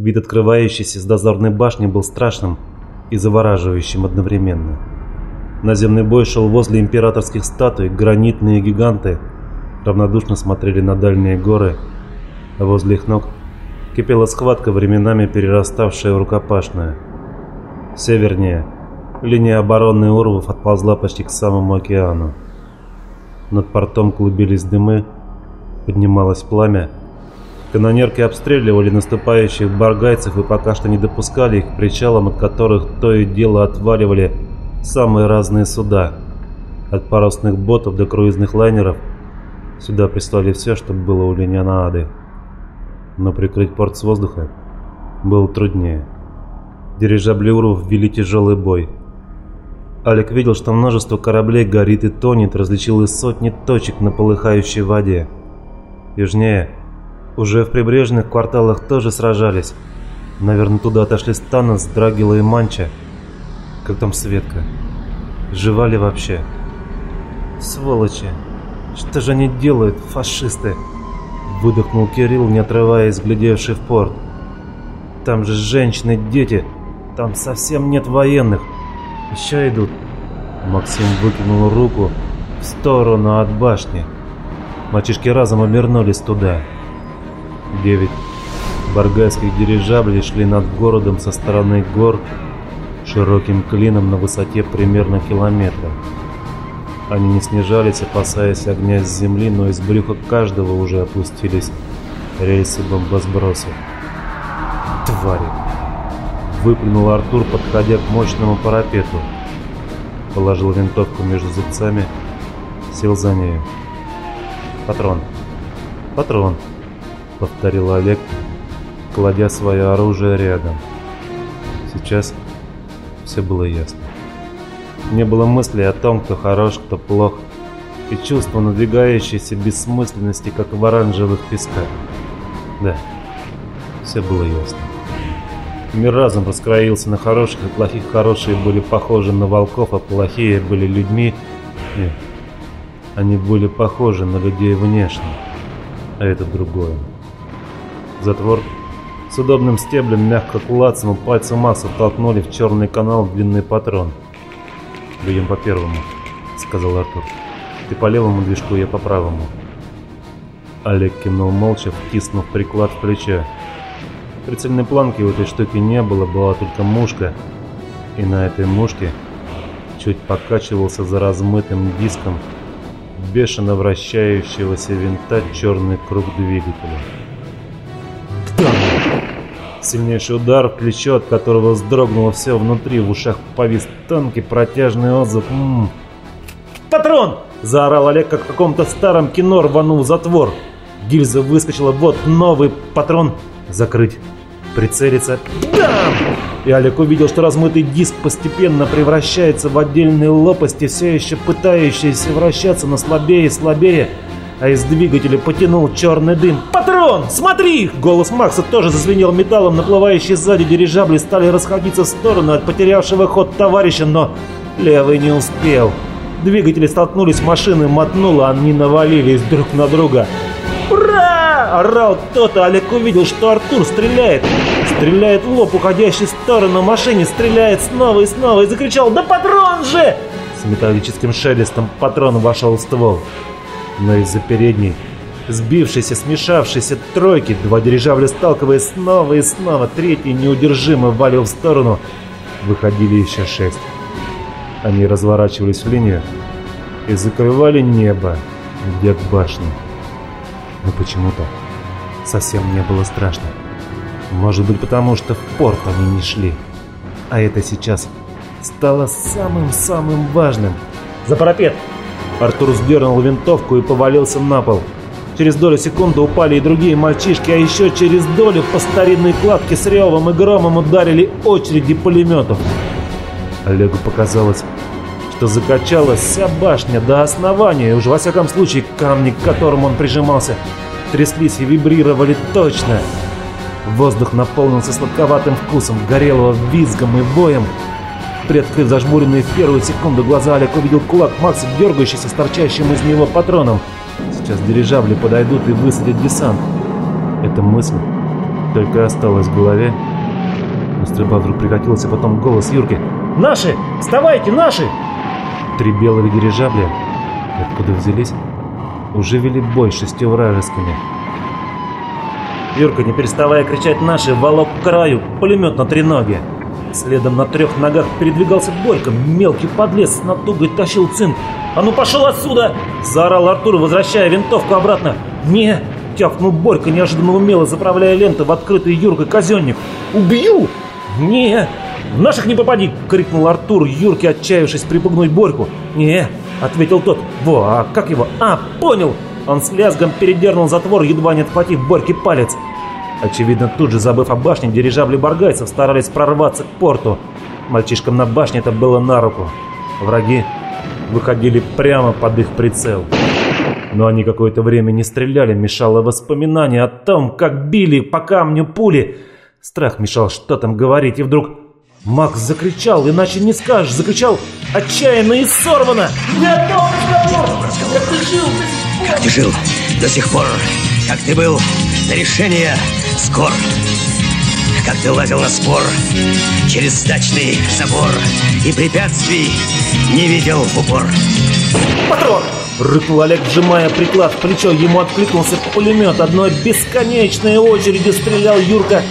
Вид, открывающийся с дозорной башни, был страшным и завораживающим одновременно. Наземный бой шел возле императорских статуй, гранитные гиганты равнодушно смотрели на дальние горы, а возле их ног кипела схватка, временами перераставшая в рукопашную. Севернее линия обороны Урвов отползла почти к самому океану. Над портом клубились дымы, поднималось пламя. Канонерки обстреливали наступающих баргайцев и пока что не допускали их к причалам, от которых то и дело отваливали самые разные суда. От парусных ботов до круизных лайнеров сюда прислали все, что было у Ленианады. Но прикрыть порт с воздуха было труднее. Дирижабли Уров ввели тяжелый бой. Алик видел, что множество кораблей горит и тонет, различил и сотни точек на полыхающей воде. Южнее, уже в прибрежных кварталах тоже сражались. Наверное, туда отошли Станос, Драгила и Манча. Как там Светка? Жива ли вообще? Сволочи! Что же они делают, фашисты? Выдохнул Кирилл, не отрываясь, глядевший в порт. Там же женщины, дети. Там совсем нет военных. Еще идут. Максим выкинул руку в сторону от башни. Мальчишки разом обернулись туда. Девять баргайских дирижаблей шли над городом со стороны гор широким клином на высоте примерно километра. Они не снижались, опасаясь огня с земли, но из брюха каждого уже опустились рельсы бомбосбросов. «Твари!» Выплюнул Артур, подходя к мощному парапету. Положил винтовку между зубцами, сел за нею. «Патрон! Патрон!» — повторил Олег, кладя свое оружие рядом. Сейчас все было ясно. Не было мысли о том, кто хорош, кто плох, и чувство надвигающейся бессмысленности, как в оранжевых песках. Да, все было ясно. Мир разом раскроился на хороших и плохих. Хорошие были похожи на волков, а плохие были людьми. Нет, они были похожи на людей внешне, а это другое. Затвор с удобным стеблем мягко клацнул, пальцы Макса толкнули в черный канал длинный патрон. «Бьем по первому», — сказал Артур. «Ты по левому движку, я по правому». Олег кивнул молча, втиснув приклад в плечо. Прицельной планки у этой штуки не было, была только мушка. И на этой мушке чуть покачивался за размытым диском бешено вращающегося винта черный круг двигателя. Сильнейший удар в плечо, от которого вздрогнуло все внутри, в ушах повис тонкий протяжный отзыв. М -м. «Патрон!» – заорал Олег, как в каком-то старом кино рванул затвор. Гильза выскочила, вот новый патрон. Закрыть прицелиться. Бам! И Олег увидел, что размытый диск постепенно превращается в отдельные лопасти, все еще пытающиеся вращаться, но слабее и слабее. А из двигателя потянул черный дым. «Патрон! Смотри!» Голос Макса тоже зазвенел металлом. Наплывающие сзади дирижабли стали расходиться в сторону от потерявшего ход товарища, но левый не успел. Двигатели столкнулись, машины мотнуло, они навалились друг на друга. «Ура!» – орал кто-то. Олег увидел, что Артур стреляет. Стреляет в лоб, уходящий в сторону машине, стреляет снова и снова и закричал «Да патрон же!» С металлическим шелестом патрон вошел в ствол. Но из-за передней, сбившейся, смешавшейся тройки, два дирижабля сталкиваясь снова и снова, третий неудержимо валил в сторону, выходили еще шесть. Они разворачивались в линию и закрывали небо, где к башне но почему-то совсем не было страшно. Может быть потому, что в порт они не шли. А это сейчас стало самым-самым важным. «За парапет!» Артур сдернул винтовку и повалился на пол. Через долю секунды упали и другие мальчишки, а еще через долю по старинной кладке с ревом и громом ударили очереди пулеметов. Олегу показалось, что закачалась вся башня до основания, и уж во всяком случае камни, к которым он прижимался, тряслись и вибрировали точно. Воздух наполнился сладковатым вкусом, горелого визгом и боем. Приоткрыв зажмуренные в первую секунду глаза, Олег увидел кулак Макса, дергающийся с торчащим из него патроном. Сейчас дирижабли подойдут и высадят десант. Эта мысль только осталось в голове. Но стрельба вдруг прекратилась, а потом голос Юрки. «Наши! Вставайте, наши!» Три белых дирижабля, откуда взялись, уже вели бой шестью вражескими. Юрка, не переставая кричать «наши», волок к краю, пулемет на треноге. Следом на трех ногах передвигался Борька, мелкий подлез с натугой тащил цинк. «А ну пошел отсюда!» – заорал Артур, возвращая винтовку обратно. «Не!» – тявкнул Борька, неожиданно умело заправляя ленту в открытый Юркой казенник. «Убью!» «Не!» «В наших не попади!» — крикнул Артур, Юрке отчаявшись припугнуть Борьку. «Не!» — ответил тот. «Во, а как его? А, понял!» Он с лязгом передернул затвор, едва не отхватив Борьке палец. Очевидно, тут же забыв о башне, дирижабли баргайцев старались прорваться к порту. Мальчишкам на башне это было на руку. Враги выходили прямо под их прицел. Но они какое-то время не стреляли, мешало воспоминание о том, как били по камню пули. Страх мешал что там говорить, и вдруг Макс закричал, иначе не скажешь, закричал отчаянно и сорвано. «Я разговор! Как ты жил Как ты жил до сих пор? Как ты был на решение скор? Как ты лазил на спор через дачный забор И препятствий не видел в упор? Патрон! Рыкнул Олег, сжимая приклад в плечо. Ему откликнулся пулемет. Одной бесконечной очередью стрелял Юрка,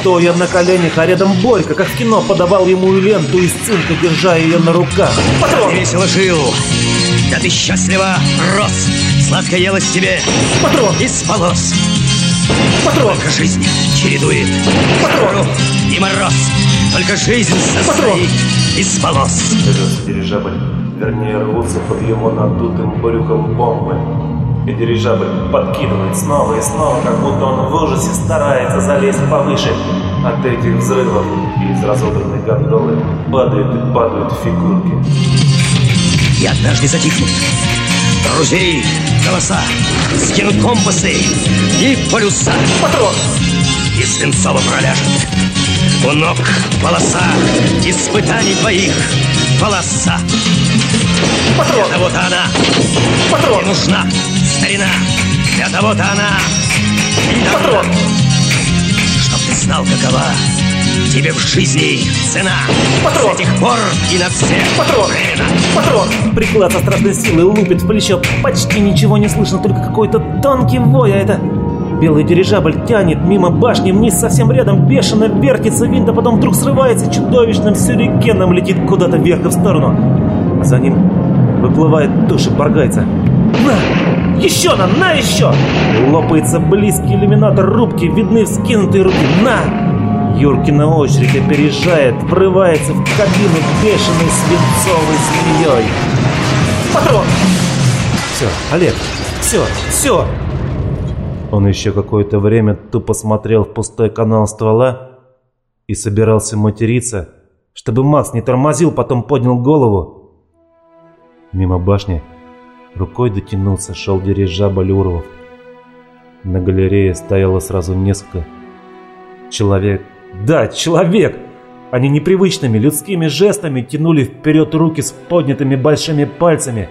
стоя на коленях, а рядом Борька, как в кино, подавал ему ленту из цинка, держа ее на руках. Патрон! Ты весело жил, да ты счастливо рос. Сладко елось тебе Патрон! из волос. Патрон! Только жизнь чередует Патрон! и мороз. Только жизнь состоит из волос. Дирижабль вернее рвутся под его надутым брюхом бомбы. И дирижабль подкидывает снова и снова, как будто он в ужасе старается залезть повыше. От этих взрывов из разобранной гондолы падают и падают фигурки. И однажды затихнут друзей голоса, скинут компасы и полюса. Патрон! И свинцово проляжет у ног полоса испытаний твоих полоса. Патрон! Для того-то она Патрон! и нужна, старина. Для того-то она и. Патрон! Чтоб ты знал, какова тебе в жизни цена. Патрон! С этих пор и на все Патрон! Патрон! Приклад со страшной силой лупит в плечо. Почти ничего не слышно, только какой-то тонкий вой, а это... Белый дирижабль тянет мимо башни вниз совсем рядом, бешено вертится винт, а потом вдруг срывается чудовищным сюрикеном, летит куда-то вверх и в сторону. А за ним выплывает туша баргайца. На! Еще на! На еще! Лопается близкий иллюминатор рубки, видны вскинутые руки. На! Юркина очередь опережает, врывается в кабину бешеной свинцовой змеей. Патрон! Все, Олег, все, все! Он еще какое-то время тупо смотрел в пустой канал ствола и собирался материться, чтобы Макс не тормозил, потом поднял голову. Мимо башни рукой дотянулся, шел дирижабль Уровов. На галерее стояло сразу несколько человек. Да, человек! Они непривычными людскими жестами тянули вперед руки с поднятыми большими пальцами.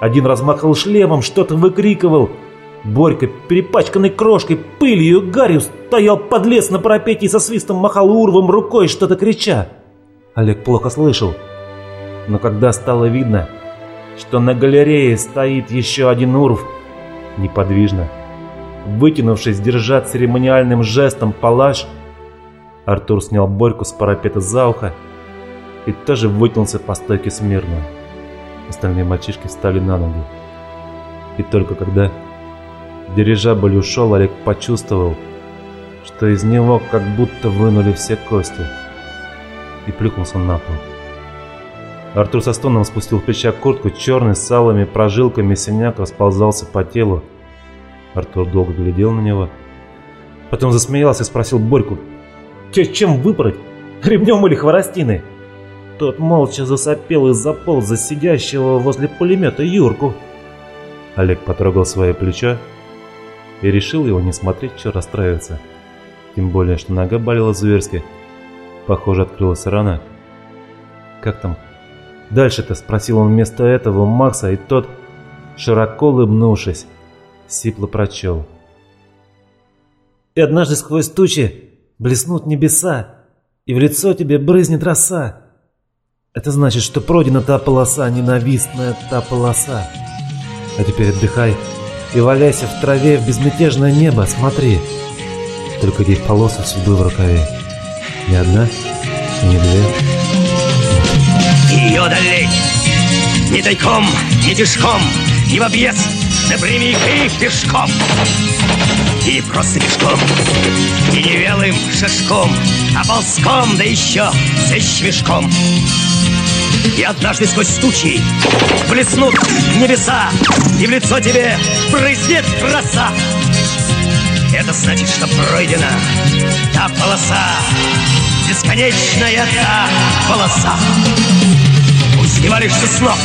Один размахал шлемом, что-то выкрикивал – Борька, перепачканный крошкой, пылью и гарью, стоял подлец на парапете и со свистом махал урвом рукой, что-то крича. Олег плохо слышал. Но когда стало видно, что на галерее стоит еще один урв, неподвижно, вытянувшись, держа церемониальным жестом палаш, Артур снял Борьку с парапета за ухо и тоже вытянулся по стойке смирно. Остальные мальчишки встали на ноги. И только когда Дирижабль ушел, Олег почувствовал, что из него как будто вынули все кости. И плюхнулся на пол. Артур со стоном спустил в плеча куртку, черный с салыми прожилками синяк расползался по телу. Артур долго глядел на него. Потом засмеялся и спросил Борьку, чем выпороть? Ремнем или хворостиной?» Тот молча засопел и заполз за сидящего возле пулемета Юрку. Олег потрогал свое плечо и решил его не смотреть, что расстраиваться. Тем более, что нога болела зверски. Похоже, открылась рана. «Как там?» «Дальше-то?» – спросил он вместо этого Макса, и тот, широко улыбнувшись, сипло прочел. и однажды сквозь тучи блеснут небеса, и в лицо тебе брызнет роса. Это значит, что пройдена та полоса, ненавистная та полоса. А теперь отдыхай и валяйся в траве в безмятежное небо, смотри. Только здесь полосы судьбы в рукаве. Не одна и не две. Ее долей ни тайком, ни пешком, ни в объезд, напрямик и пешком. И просто пешком, и не велым шашком, а ползком, да еще с мешком. И однажды сквозь тучи блеснут небеса, И в лицо тебе брызнет роса. Это значит, что пройдена та полоса, Бесконечная та полоса. Пусть не валишься с ног,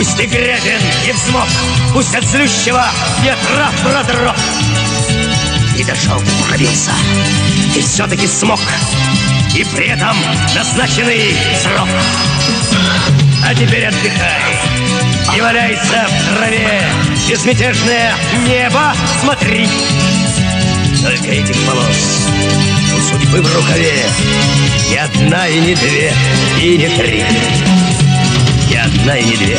пусть ты грязен и взмок, Пусть от злющего ветра продрог. И дошел пробился, и все-таки смог, И при этом назначенный срок. А теперь отдыхай и валяйся в траве, Безмятежное небо смотри. Только этих полос у судьбы в рукаве Ни одна и не две, и не три Ни одна и не две,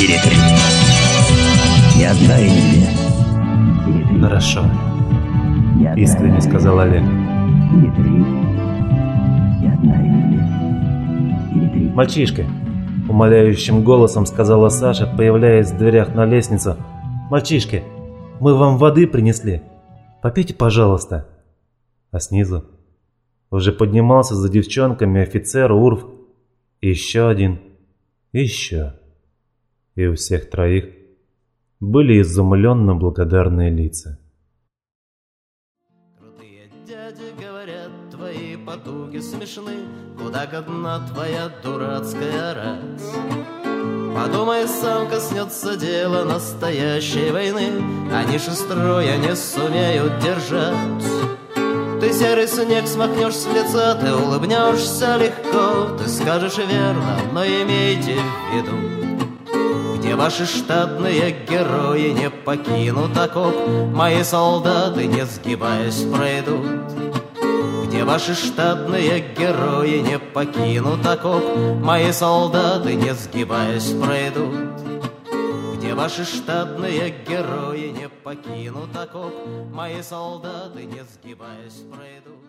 и не три Ни одна и не две, не Хорошо, искренне сказал Олег. Не три, ни одна и не две, и не три «Мальчишка!» — умоляющим голосом сказала Саша, появляясь в дверях на лестницу. «Мальчишки, мы вам воды принесли. Попейте, пожалуйста». А снизу уже поднимался за девчонками офицер Урф. И еще один. Еще. И у всех троих были изумленно благодарные лица. Крутые дяди говорят, твои потуги смешны, Куда одна твоя дурацкая раз. Подумай сам, коснется дело настоящей войны, Они шестроя не сумеют держать. Ты серый снег смахнешь с лица, ты улыбнешься легко, Ты скажешь верно, но имейте в виду, где ваши штатные герои не покинут окоп, Мои солдаты, не сгибаясь, пройдут. Где ваши штатные герои не покинут окоп, Мои солдаты, не сгибаясь, пройдут. Ваши штатные герои не покинут окоп, Мои солдаты, не сгибаясь, пройдут.